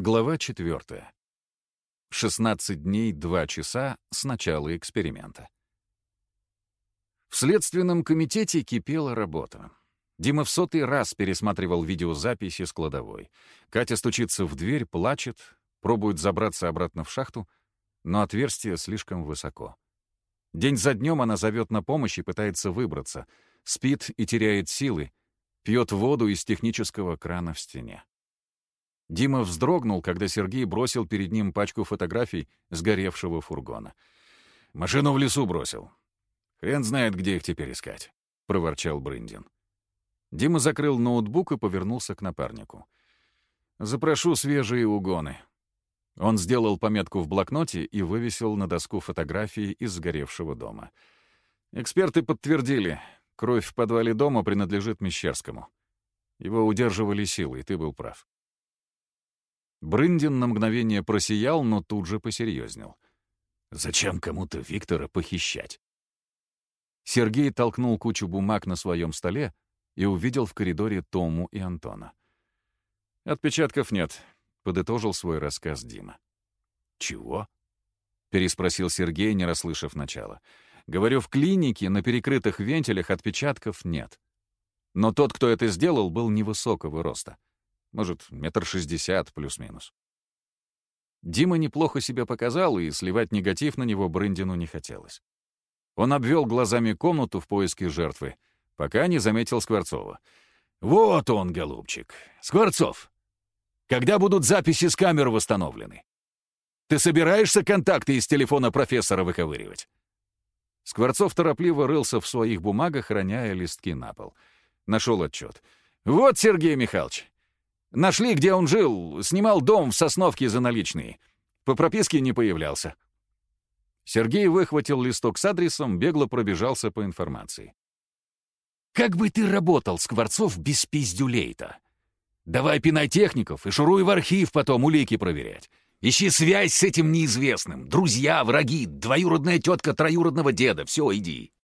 Глава 4. 16 дней 2 часа с начала эксперимента. В следственном комитете кипела работа. Дима в сотый раз пересматривал видеозаписи с кладовой. Катя стучится в дверь, плачет, пробует забраться обратно в шахту, но отверстие слишком высоко. День за днем она зовет на помощь и пытается выбраться. Спит и теряет силы, пьет воду из технического крана в стене. Дима вздрогнул, когда Сергей бросил перед ним пачку фотографий сгоревшего фургона. «Машину в лесу бросил. Хрен знает, где их теперь искать», — проворчал Брындин. Дима закрыл ноутбук и повернулся к напарнику. «Запрошу свежие угоны». Он сделал пометку в блокноте и вывесил на доску фотографии из сгоревшего дома. Эксперты подтвердили, кровь в подвале дома принадлежит Мещерскому. Его удерживали силой, ты был прав. Брындин на мгновение просиял, но тут же посерьезнел. «Зачем кому-то Виктора похищать?» Сергей толкнул кучу бумаг на своем столе и увидел в коридоре Тому и Антона. «Отпечатков нет», — подытожил свой рассказ Дима. «Чего?» — переспросил Сергей, не расслышав начала. «Говорю, в клинике на перекрытых вентилях отпечатков нет. Но тот, кто это сделал, был невысокого роста. Может, метр шестьдесят плюс-минус. Дима неплохо себя показал, и сливать негатив на него Брындину не хотелось. Он обвел глазами комнату в поиске жертвы, пока не заметил Скворцова. «Вот он, голубчик! Скворцов! Когда будут записи с камер восстановлены? Ты собираешься контакты из телефона профессора выковыривать?» Скворцов торопливо рылся в своих бумагах, роняя листки на пол. Нашел отчет. «Вот, Сергей Михайлович, Нашли, где он жил, снимал дом в Сосновке за наличные. По прописке не появлялся. Сергей выхватил листок с адресом, бегло пробежался по информации. «Как бы ты работал, Скворцов, без пиздюлей-то? Давай пинай техников и шуруй в архив потом улики проверять. Ищи связь с этим неизвестным. Друзья, враги, двоюродная тетка троюродного деда. Все, иди.